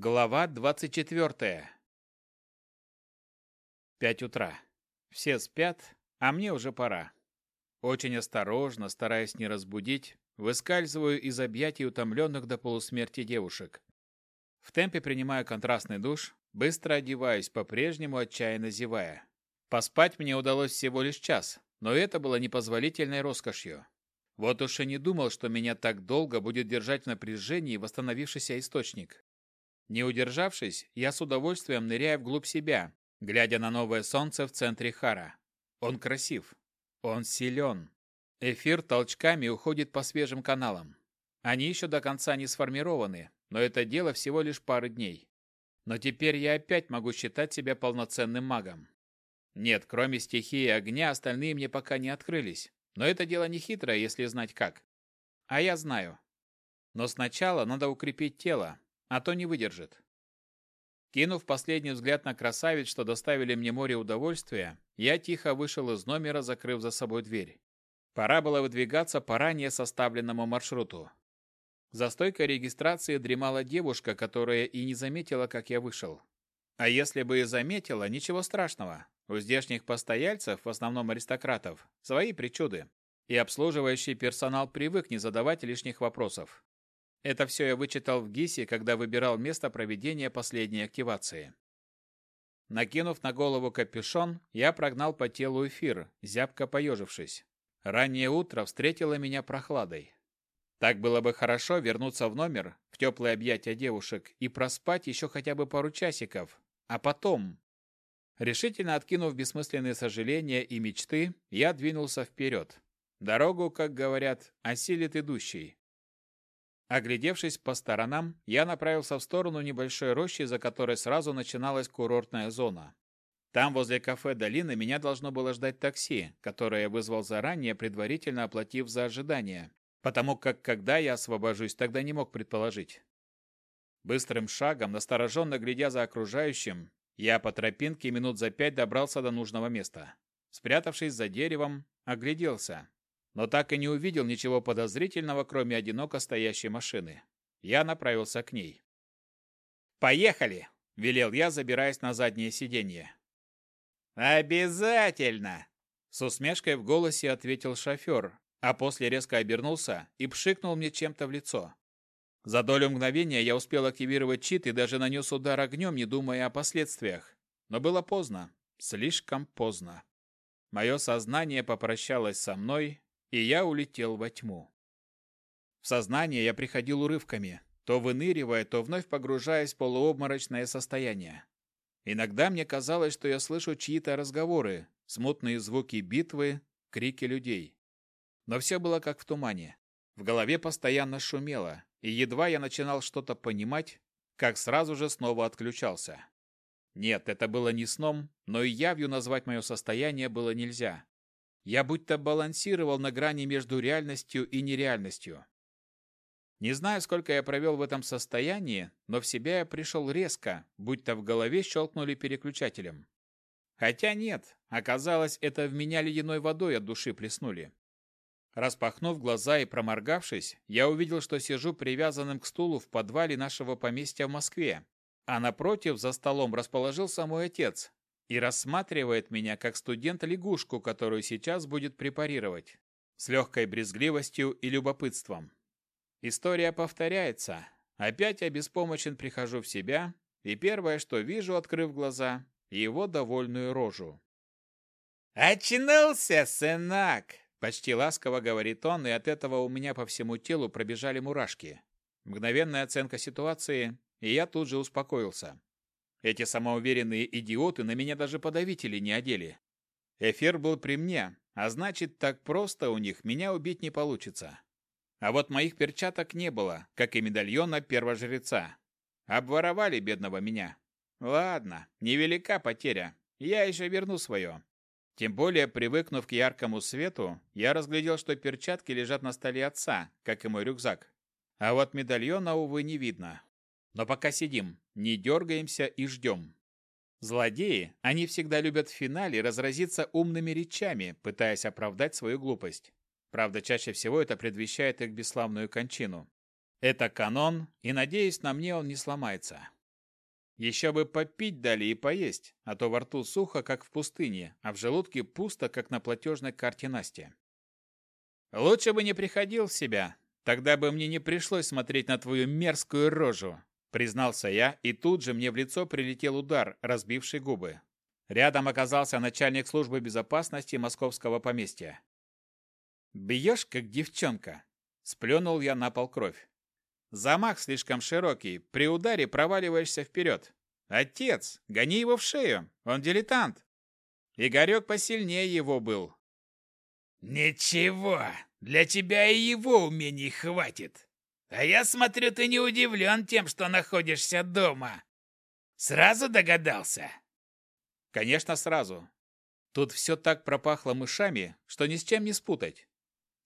Глава 24. Пять утра. Все спят, а мне уже пора. Очень осторожно, стараясь не разбудить, выскальзываю из объятий утомленных до полусмерти девушек. В темпе принимаю контрастный душ, быстро одеваюсь, по-прежнему отчаянно зевая. Поспать мне удалось всего лишь час, но это было непозволительной роскошью. Вот уж и не думал, что меня так долго будет держать в напряжении восстановившийся источник. Не удержавшись, я с удовольствием ныряю вглубь себя, глядя на новое солнце в центре Хара. Он красив. Он силен. Эфир толчками уходит по свежим каналам. Они еще до конца не сформированы, но это дело всего лишь пары дней. Но теперь я опять могу считать себя полноценным магом. Нет, кроме стихии огня, остальные мне пока не открылись. Но это дело не хитрое, если знать как. А я знаю. Но сначала надо укрепить тело, а то не выдержит. Кинув последний взгляд на красавиц, что доставили мне море удовольствия, я тихо вышел из номера, закрыв за собой дверь. Пора было выдвигаться по ранее составленному маршруту. За стойкой регистрации дремала девушка, которая и не заметила, как я вышел. А если бы и заметила, ничего страшного. У здешних постояльцев, в основном аристократов, свои причуды. И обслуживающий персонал привык не задавать лишних вопросов. Это все я вычитал в ГИСе, когда выбирал место проведения последней активации. Накинув на голову капюшон, я прогнал по телу эфир, зябко поежившись. Раннее утро встретило меня прохладой. Так было бы хорошо вернуться в номер, в теплые объятия девушек и проспать еще хотя бы пару часиков. А потом... Решительно откинув бессмысленные сожаления и мечты, я двинулся вперед. Дорогу, как говорят, осилит идущий. Оглядевшись по сторонам, я направился в сторону небольшой рощи, за которой сразу начиналась курортная зона. Там, возле кафе «Долина», меня должно было ждать такси, которое я вызвал заранее, предварительно оплатив за ожидание, потому как когда я освобожусь, тогда не мог предположить. Быстрым шагом, настороженно глядя за окружающим, я по тропинке минут за пять добрался до нужного места. Спрятавшись за деревом, огляделся но так и не увидел ничего подозрительного, кроме одиноко стоящей машины. Я направился к ней. «Поехали!» – велел я, забираясь на заднее сиденье. «Обязательно!» – с усмешкой в голосе ответил шофер, а после резко обернулся и пшикнул мне чем-то в лицо. За долю мгновения я успел активировать чит и даже нанес удар огнем, не думая о последствиях. Но было поздно. Слишком поздно. Мое сознание попрощалось со мной, и я улетел во тьму. В сознание я приходил урывками, то выныривая, то вновь погружаясь в полуобморочное состояние. Иногда мне казалось, что я слышу чьи-то разговоры, смутные звуки битвы, крики людей. Но все было как в тумане. В голове постоянно шумело, и едва я начинал что-то понимать, как сразу же снова отключался. Нет, это было не сном, но и явью назвать мое состояние было нельзя. Я будто балансировал на грани между реальностью и нереальностью. Не знаю, сколько я провел в этом состоянии, но в себя я пришел резко, будто в голове щелкнули переключателем. Хотя нет, оказалось, это в меня ледяной водой от души плеснули. Распахнув глаза и проморгавшись, я увидел, что сижу привязанным к стулу в подвале нашего поместья в Москве, а напротив за столом расположился мой отец, и рассматривает меня как студент-лягушку, которую сейчас будет препарировать, с легкой брезгливостью и любопытством. История повторяется. Опять я беспомощен прихожу в себя, и первое, что вижу, открыв глаза, его довольную рожу. «Очнулся, сынок!» Почти ласково говорит он, и от этого у меня по всему телу пробежали мурашки. Мгновенная оценка ситуации, и я тут же успокоился. Эти самоуверенные идиоты на меня даже подавители не одели. Эфир был при мне, а значит, так просто у них меня убить не получится. А вот моих перчаток не было, как и медальона первожреца. Обворовали бедного меня. Ладно, невелика потеря. Я еще верну свое. Тем более, привыкнув к яркому свету, я разглядел, что перчатки лежат на столе отца, как и мой рюкзак. А вот медальона, увы, не видно. Но пока сидим, не дергаемся и ждем. Злодеи, они всегда любят в финале разразиться умными речами, пытаясь оправдать свою глупость. Правда, чаще всего это предвещает их бесславную кончину. Это канон, и, надеюсь, на мне он не сломается. Еще бы попить дали и поесть, а то во рту сухо, как в пустыне, а в желудке пусто, как на платежной карте Насти. Лучше бы не приходил в себя, тогда бы мне не пришлось смотреть на твою мерзкую рожу, признался я, и тут же мне в лицо прилетел удар, разбивший губы. Рядом оказался начальник службы безопасности московского поместья. «Бьешь, как девчонка!» Сплюнул я на пол кровь. Замах слишком широкий, при ударе проваливаешься вперед. Отец, гони его в шею, он дилетант. Игорек посильнее его был. Ничего, для тебя и его умений хватит. А я смотрю, ты не удивлен тем, что находишься дома. Сразу догадался? Конечно, сразу. Тут все так пропахло мышами, что ни с чем не спутать.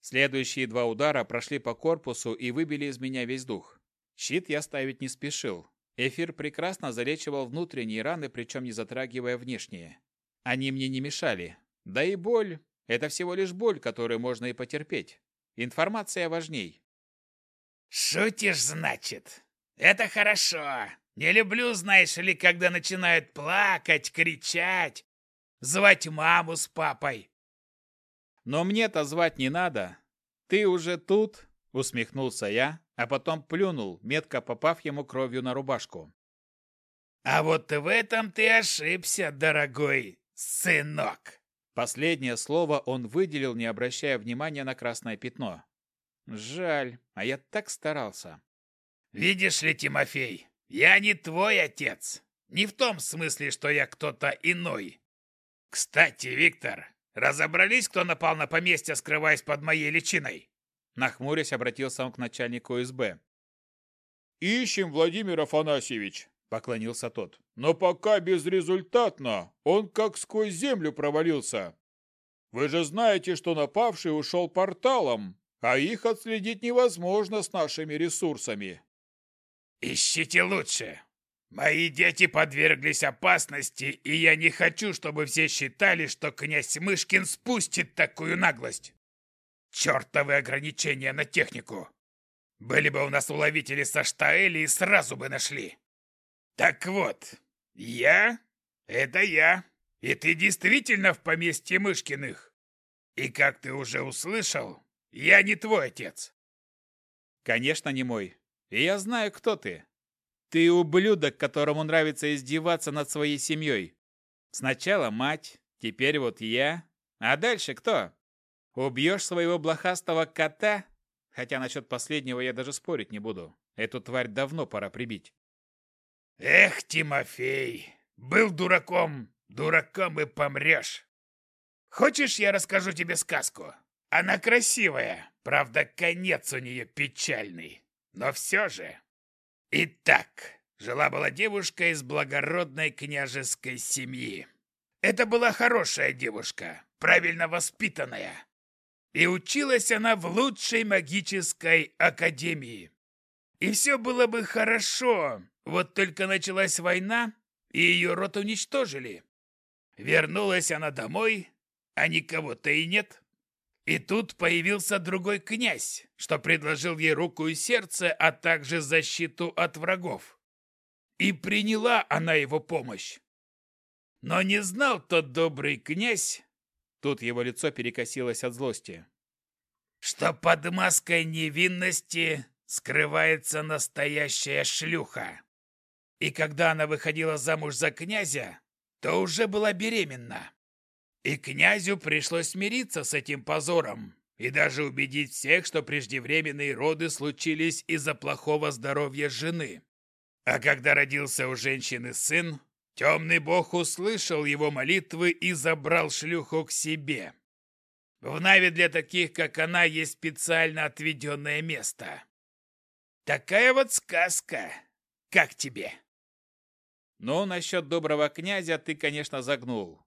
Следующие два удара прошли по корпусу и выбили из меня весь дух. Щит я ставить не спешил. Эфир прекрасно залечивал внутренние раны, причем не затрагивая внешние. Они мне не мешали. Да и боль – это всего лишь боль, которую можно и потерпеть. Информация важней. «Шутишь, значит? Это хорошо. Не люблю, знаешь ли, когда начинают плакать, кричать, звать маму с папой. Но мне-то звать не надо. Ты уже тут, усмехнулся я, а потом плюнул, метко попав ему кровью на рубашку. А вот в этом ты ошибся, дорогой сынок. Последнее слово он выделил, не обращая внимания на красное пятно. Жаль, а я так старался. Видишь ли, Тимофей, я не твой отец. Не в том смысле, что я кто-то иной. Кстати, Виктор, Разобрались, кто напал на поместье, скрываясь под моей личиной?» Нахмурясь, обратился он к начальнику СБ. «Ищем, Владимир Афанасьевич», — поклонился тот. «Но пока безрезультатно. Он как сквозь землю провалился. Вы же знаете, что напавший ушел порталом, а их отследить невозможно с нашими ресурсами». «Ищите лучше. Мои дети подверглись опасности, и я не хочу, чтобы все считали, что князь Мышкин спустит такую наглость. Чертовы ограничения на технику. Были бы у нас уловители со Штаэли и сразу бы нашли. Так вот, я — это я, и ты действительно в поместье Мышкиных. И как ты уже услышал, я не твой отец. Конечно, не мой. И я знаю, кто ты. Ты ублюдок, которому нравится издеваться над своей семьей. Сначала мать, теперь вот я. А дальше кто? Убьешь своего блохастого кота? Хотя насчет последнего я даже спорить не буду. Эту тварь давно пора прибить. Эх, Тимофей, был дураком, дураком и помрешь. Хочешь, я расскажу тебе сказку? Она красивая, правда, конец у нее печальный. Но все же Итак, жила-была девушка из благородной княжеской семьи. Это была хорошая девушка, правильно воспитанная. И училась она в лучшей магической академии. И все было бы хорошо, вот только началась война, и ее род уничтожили. Вернулась она домой, а никого-то и нет. И тут появился другой князь, что предложил ей руку и сердце, а также защиту от врагов. И приняла она его помощь. Но не знал тот добрый князь, тут его лицо перекосилось от злости, что под маской невинности скрывается настоящая шлюха. И когда она выходила замуж за князя, то уже была беременна. И князю пришлось смириться с этим позором и даже убедить всех, что преждевременные роды случились из-за плохого здоровья жены. А когда родился у женщины сын, темный бог услышал его молитвы и забрал шлюху к себе. В Наве для таких, как она, есть специально отведенное место. Такая вот сказка. Как тебе? Ну, насчет доброго князя ты, конечно, загнул.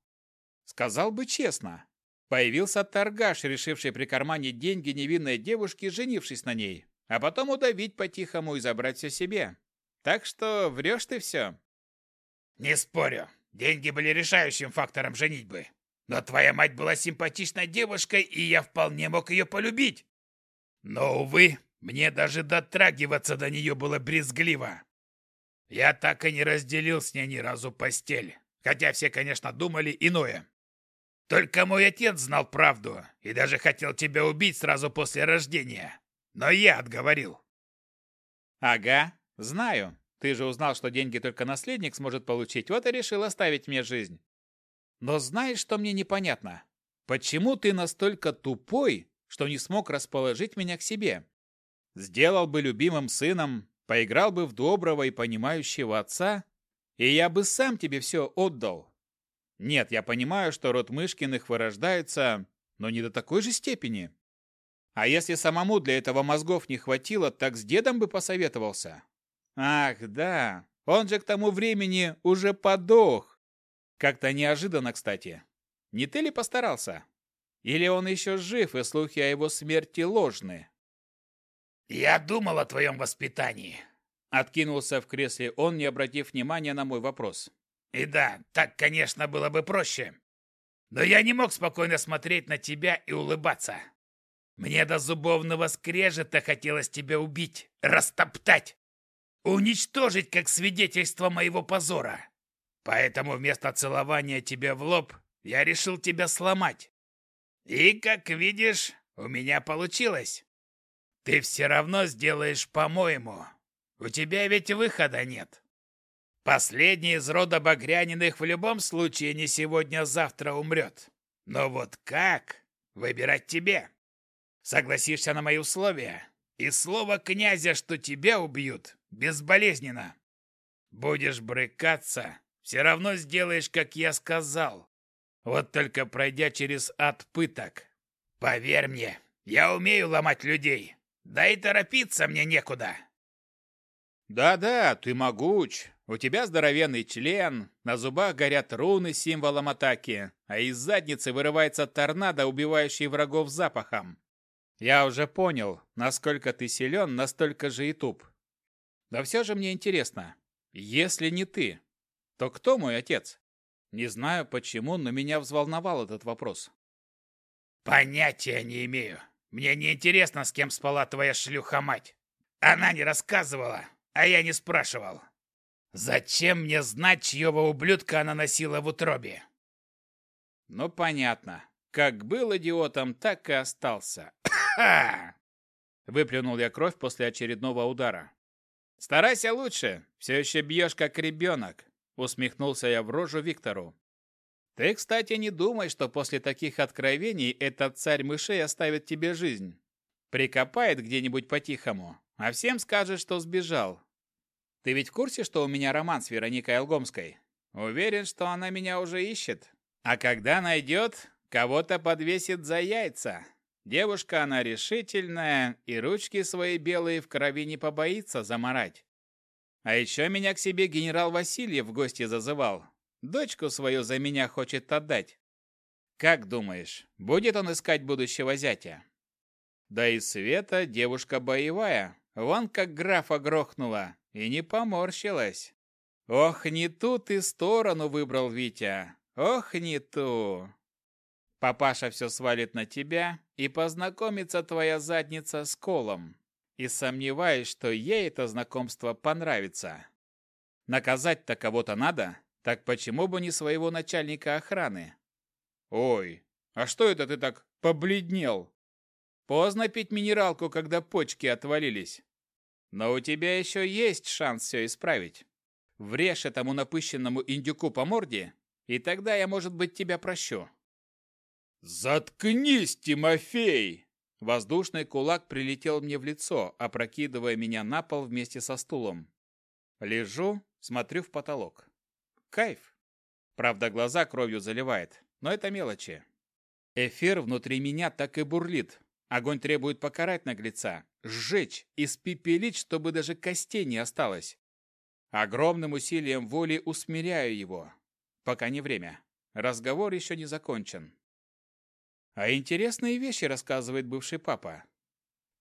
Сказал бы честно. Появился торгаш, решивший прикарманить деньги невинной девушки, женившись на ней, а потом удавить по-тихому и забрать все себе. Так что врешь ты все. Не спорю. Деньги были решающим фактором женитьбы. Но твоя мать была симпатичной девушкой, и я вполне мог ее полюбить. Но, увы, мне даже дотрагиваться до нее было брезгливо. Я так и не разделил с ней ни разу постель, хотя все, конечно, думали иное. Только мой отец знал правду и даже хотел тебя убить сразу после рождения. Но я отговорил. Ага, знаю. Ты же узнал, что деньги только наследник сможет получить, вот и решил оставить мне жизнь. Но знаешь, что мне непонятно? Почему ты настолько тупой, что не смог расположить меня к себе? Сделал бы любимым сыном, поиграл бы в доброго и понимающего отца, и я бы сам тебе все отдал. Нет, я понимаю, что род Мышкиных вырождается, но не до такой же степени. А если самому для этого мозгов не хватило, так с дедом бы посоветовался. Ах, да, он же к тому времени уже подох. Как-то неожиданно, кстати. Не ты ли постарался? Или он еще жив, и слухи о его смерти ложны? Я думал о твоем воспитании. Откинулся в кресле он, не обратив внимания на мой вопрос. И да, так, конечно, было бы проще. Но я не мог спокойно смотреть на тебя и улыбаться. Мне до зубовного скрежета хотелось тебя убить, растоптать. Уничтожить как свидетельство моего позора. Поэтому вместо целования тебя в лоб я решил тебя сломать. И, как видишь, у меня получилось. Ты все равно сделаешь по-моему. У тебя ведь выхода нет. Последний из рода Багряниных в любом случае не сегодня-завтра умрет. Но вот как? Выбирать тебе. Согласишься на мои условия? И слово князя, что тебя убьют, безболезненно. Будешь брыкаться, все равно сделаешь, как я сказал. Вот только пройдя через ад пыток. Поверь мне, я умею ломать людей. Да и торопиться мне некуда. Да-да, ты могуч. У тебя здоровенный член, на зубах горят руны с символом атаки, а из задницы вырывается торнадо, убивающий врагов запахом. Я уже понял, насколько ты силен, настолько же и туп. Но все же мне интересно, если не ты, то кто мой отец? Не знаю почему, но меня взволновал этот вопрос. Понятия не имею. Мне не интересно, с кем спала твоя шлюха-мать. Она не рассказывала, а я не спрашивал. Зачем мне знать, чьего ублюдка она носила в утробе? Ну, понятно. Как был идиотом, так и остался. Выплюнул я кровь после очередного удара. Старайся лучше, все еще бьешь как ребенок. Усмехнулся я в рожу Виктору. Ты, кстати, не думай, что после таких откровений этот царь мышей оставит тебе жизнь. Прикопает где-нибудь по-тихому, а всем скажет, что сбежал. Ты ведь в курсе, что у меня роман с Вероникой Алгомской? Уверен, что она меня уже ищет. А когда найдет, кого-то подвесит за яйца. Девушка она решительная, и ручки свои белые в крови не побоится заморать. А еще меня к себе генерал Васильев в гости зазывал. Дочку свою за меня хочет отдать. Как думаешь, будет он искать будущего зятя? Да и Света девушка боевая. Вон как графа грохнула и не поморщилась. Ох, не ту ты сторону выбрал, Витя. Ох, не ту. Папаша все свалит на тебя, и познакомится твоя задница с Колом и сомневаюсь, что ей это знакомство понравится. Наказать-то кого-то надо, так почему бы не своего начальника охраны? Ой, а что это ты так побледнел? Поздно пить минералку, когда почки отвалились. Но у тебя еще есть шанс все исправить. Врежь этому напыщенному индюку по морде, и тогда я, может быть, тебя прощу. «Заткнись, Тимофей!» Воздушный кулак прилетел мне в лицо, опрокидывая меня на пол вместе со стулом. Лежу, смотрю в потолок. Кайф. Правда, глаза кровью заливает, но это мелочи. Эфир внутри меня так и бурлит. Огонь требует покарать наглеца, сжечь, испепелить, чтобы даже костей не осталось. Огромным усилием воли усмиряю его. Пока не время. Разговор еще не закончен. А интересные вещи рассказывает бывший папа.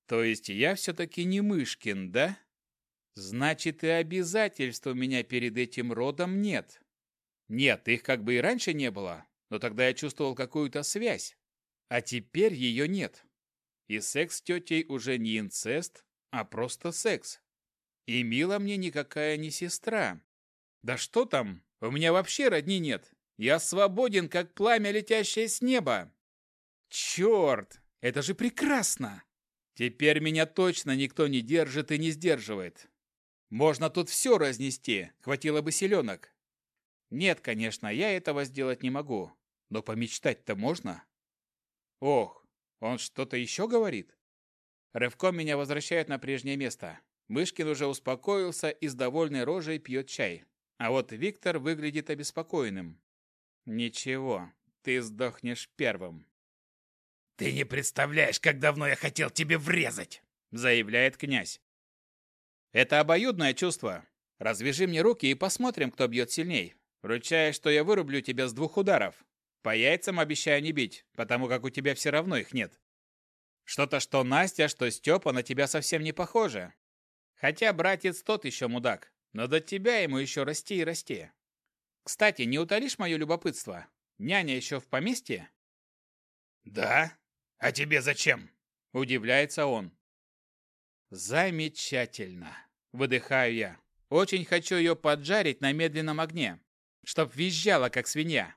То есть я все-таки не Мышкин, да? Значит, и обязательств у меня перед этим родом нет. Нет, их как бы и раньше не было, но тогда я чувствовал какую-то связь. А теперь ее нет. И секс с тетей уже не инцест, а просто секс. И Мила мне никакая не сестра. Да что там, у меня вообще родни нет. Я свободен, как пламя, летящее с неба. Черт, это же прекрасно! Теперь меня точно никто не держит и не сдерживает. Можно тут все разнести, хватило бы селенок. Нет, конечно, я этого сделать не могу. Но помечтать-то можно? Ох, он что-то еще говорит? Рывком меня возвращают на прежнее место. Мышкин уже успокоился и с довольной рожей пьет чай. А вот Виктор выглядит обеспокоенным. Ничего, ты сдохнешь первым. «Ты не представляешь, как давно я хотел тебе врезать!» заявляет князь. Это обоюдное чувство. Развяжи мне руки и посмотрим, кто бьет сильней. Ручаюсь, что я вырублю тебя с двух ударов. По яйцам обещаю не бить, потому как у тебя все равно их нет. Что-то, что Настя, что Степа на тебя совсем не похоже. Хотя братец тот еще мудак, но до тебя ему еще расти и расти. Кстати, не утолишь мое любопытство? Няня еще в поместье? Да? А тебе зачем? Удивляется он. Замечательно. Выдыхаю я. Очень хочу ее поджарить на медленном огне чтоб визжала, как свинья.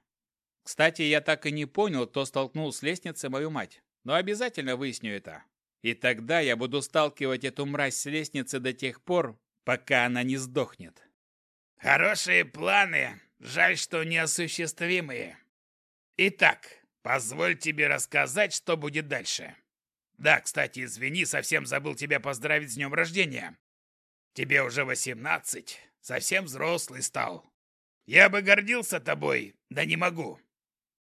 Кстати, я так и не понял, кто столкнул с лестницы мою мать, но обязательно выясню это. И тогда я буду сталкивать эту мразь с лестницы до тех пор, пока она не сдохнет. Хорошие планы, жаль, что неосуществимые. Итак, позволь тебе рассказать, что будет дальше. Да, кстати, извини, совсем забыл тебя поздравить с днем рождения. Тебе уже восемнадцать, совсем взрослый стал. Я бы гордился тобой, да не могу.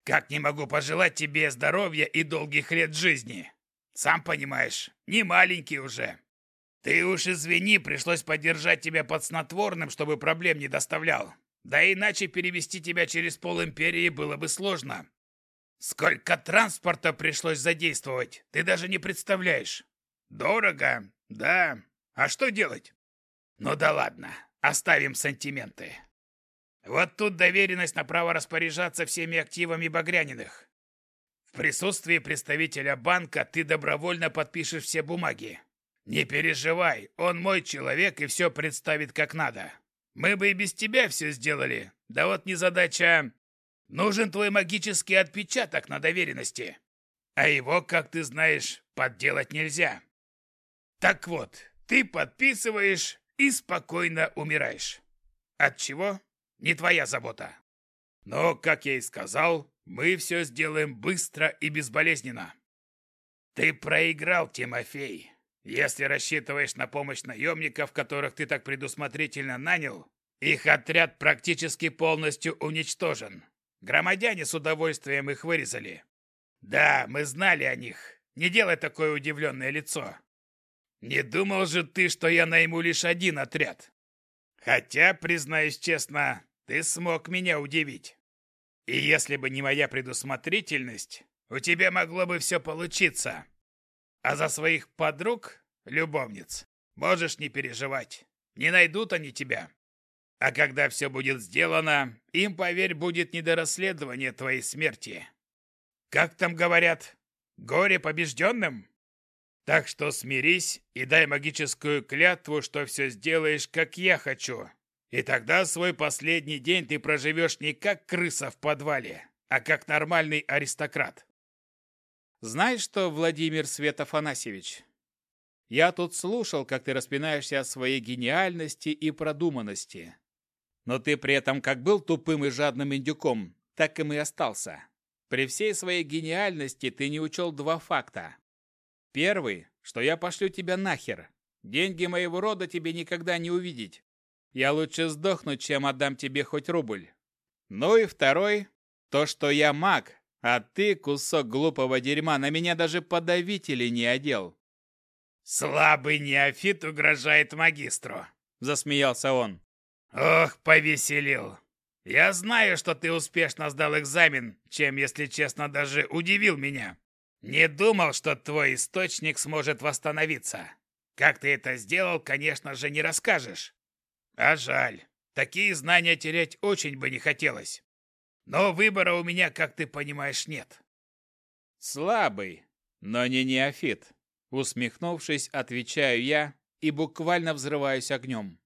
Как не могу пожелать тебе здоровья и долгих лет жизни? Сам понимаешь, не маленький уже. Ты уж извини, пришлось подержать тебя под снотворным, чтобы проблем не доставлял. Да иначе перевести тебя через пол империи было бы сложно. Сколько транспорта пришлось задействовать, ты даже не представляешь. Дорого, да. А что делать? Ну да ладно, оставим сантименты. Вот тут доверенность на право распоряжаться всеми активами Багряниных. В присутствии представителя банка ты добровольно подпишешь все бумаги. Не переживай, он мой человек и все представит как надо. Мы бы и без тебя все сделали. Да вот не задача. Нужен твой магический отпечаток на доверенности. А его, как ты знаешь, подделать нельзя. Так вот, ты подписываешь и спокойно умираешь. От чего? Не твоя забота. Но, как я и сказал, мы все сделаем быстро и безболезненно. Ты проиграл, Тимофей. Если рассчитываешь на помощь наемников, которых ты так предусмотрительно нанял, их отряд практически полностью уничтожен. Громадяне с удовольствием их вырезали. Да, мы знали о них. Не делай такое удивленное лицо. Не думал же ты, что я найму лишь один отряд. Хотя, признаюсь честно, ты смог меня удивить. И если бы не моя предусмотрительность, у тебя могло бы все получиться. А за своих подруг, любовниц, можешь не переживать. Не найдут они тебя. А когда все будет сделано, им, поверь, будет не до расследования твоей смерти. Как там говорят, горе побежденным? Так что смирись и дай магическую клятву, что все сделаешь, как я хочу, и тогда свой последний день ты проживешь не как крыса в подвале, а как нормальный аристократ. Знаешь что, Владимир Свет? Я тут слушал, как ты распинаешься о своей гениальности и продуманности. Но ты при этом как был тупым и жадным индюком, так им и остался. При всей своей гениальности ты не учел два факта. Первый, что я пошлю тебя нахер. Деньги моего рода тебе никогда не увидеть. Я лучше сдохну, чем отдам тебе хоть рубль. Ну и второй, то, что я маг, а ты, кусок глупого дерьма, на меня даже подавители не одел. Слабый неофит угрожает магистру, засмеялся он. Ох, повеселил. Я знаю, что ты успешно сдал экзамен, чем, если честно, даже удивил меня. Не думал, что твой источник сможет восстановиться. Как ты это сделал, конечно же, не расскажешь. А жаль. Такие знания терять очень бы не хотелось. Но выбора у меня, как ты понимаешь, нет. Слабый, но не неофит. Усмехнувшись, отвечаю я и буквально взрываюсь огнем.